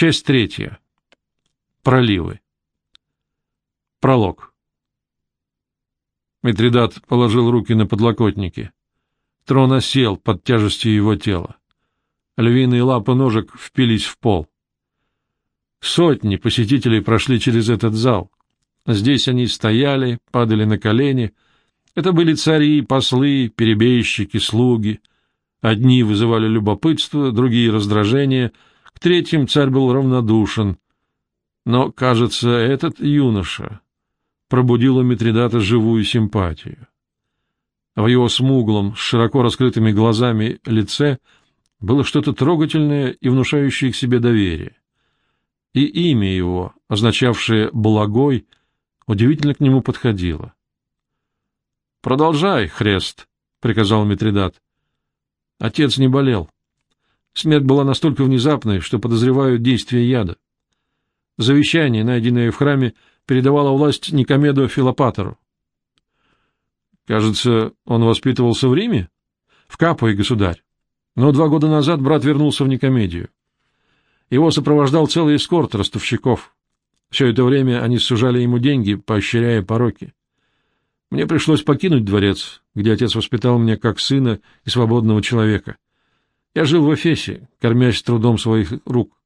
Часть третья. Проливы. Пролог. Митридат положил руки на подлокотники. Трон осел под тяжестью его тела. Львиные лапы ножек впились в пол. Сотни посетителей прошли через этот зал. Здесь они стояли, падали на колени. Это были цари, послы, перебежчики, слуги. Одни вызывали любопытство, другие — раздражение — к третьим царь был равнодушен. Но, кажется, этот юноша пробудил у Митридата живую симпатию. В его смуглом, широко раскрытыми глазами лице было что-то трогательное и внушающее к себе доверие. И имя его, означавшее «благой», удивительно к нему подходило. — Продолжай, Хрест, — приказал Митридат. Отец не болел. Смерть была настолько внезапной, что подозревают действие яда. Завещание, найденное в храме, передавало власть Никомеду Филопатору. Кажется, он воспитывался в Риме? В Капуе, государь. Но два года назад брат вернулся в Никомедию. Его сопровождал целый эскорт ростовщиков. Все это время они сужали ему деньги, поощряя пороки. Мне пришлось покинуть дворец, где отец воспитал меня как сына и свободного человека — я жил в Эфесе, кормясь трудом своих рук.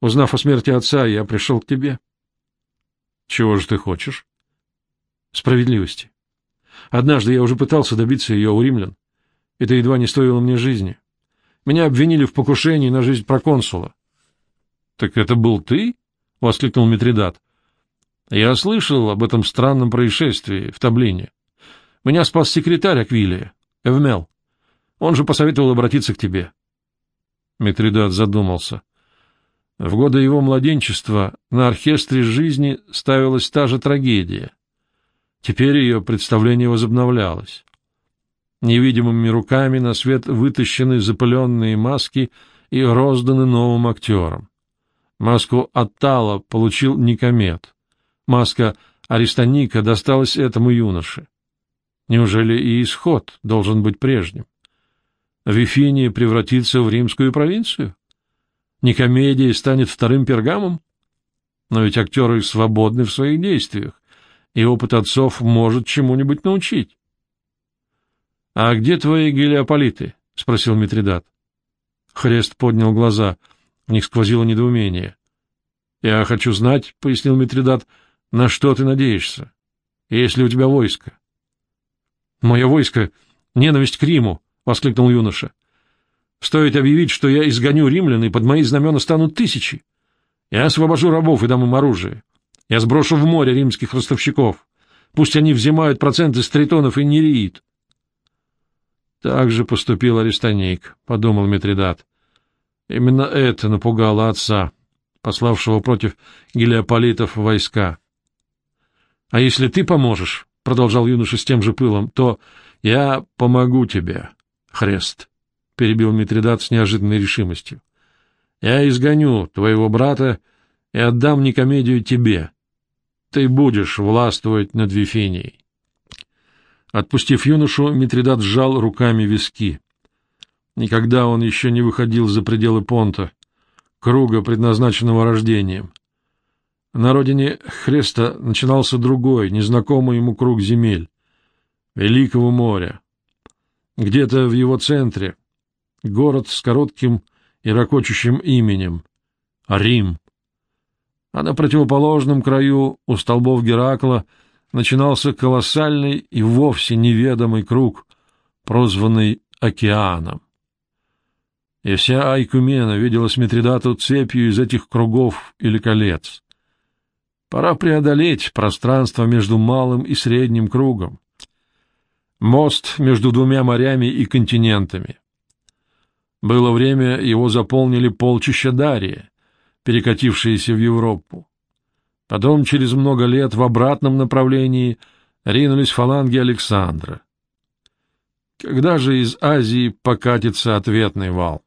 Узнав о смерти отца, я пришел к тебе. Чего же ты хочешь? Справедливости. Однажды я уже пытался добиться ее у римлян. Это едва не стоило мне жизни. Меня обвинили в покушении на жизнь проконсула. — Так это был ты? — воскликнул Митридат. — Я слышал об этом странном происшествии в Таблине. Меня спас секретарь Аквилия, Эвмел. Он же посоветовал обратиться к тебе. Митридат задумался. В годы его младенчества на оркестре жизни ставилась та же трагедия. Теперь ее представление возобновлялось. Невидимыми руками на свет вытащены запыленные маски и розданы новым актерам. Маску Аттала получил Никомет. Маска Аристоника досталась этому юноше. Неужели и исход должен быть прежним? Вифиния превратится в римскую провинцию? Никомедия станет вторым пергамом? Но ведь актеры свободны в своих действиях, и опыт отцов может чему-нибудь научить. — А где твои гелиополиты? — спросил Митридат. Хрест поднял глаза, в них сквозило недоумение. — Я хочу знать, — пояснил Митридат, — на что ты надеешься, есть ли у тебя войско? — Мое войско — ненависть к Риму, — воскликнул юноша. — Стоит объявить, что я изгоню римлян, и под мои знамена станут тысячи. Я освобожу рабов и дам им оружие. Я сброшу в море римских ростовщиков. Пусть они взимают проценты с тритонов и нереид. — Так же поступил Аристонейк, — подумал Митридат. Именно это напугало отца, пославшего против гелиополитов войска. — А если ты поможешь, — продолжал юноша с тем же пылом, — то я помогу тебе. Хрест, — перебил Митридат с неожиданной решимостью. — Я изгоню твоего брата и отдам Никомедию тебе. Ты будешь властвовать над Вифинией. Отпустив юношу, Митридат сжал руками виски. Никогда он еще не выходил за пределы понта, круга, предназначенного рождением. На родине Хреста начинался другой, незнакомый ему круг земель, Великого моря, где-то в его центре город с коротким и ракочущим именем — Рим. А на противоположном краю, у столбов Геракла, начинался колоссальный и вовсе неведомый круг, прозванный океаном. И вся Айкумена виделась Митридату цепью из этих кругов или колец. Пора преодолеть пространство между малым и средним кругом мост между двумя морями и континентами. Было время, его заполнили полчища Дария, перекатившиеся в Европу. Потом, через много лет, в обратном направлении ринулись фаланги Александра. Когда же из Азии покатится ответный вал?